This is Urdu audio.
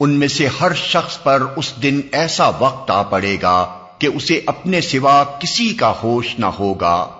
ان میں سے ہر شخص پر اس دن ایسا وقت آ پڑے گا کہ اسے اپنے سوا کسی کا ہوش نہ ہوگا۔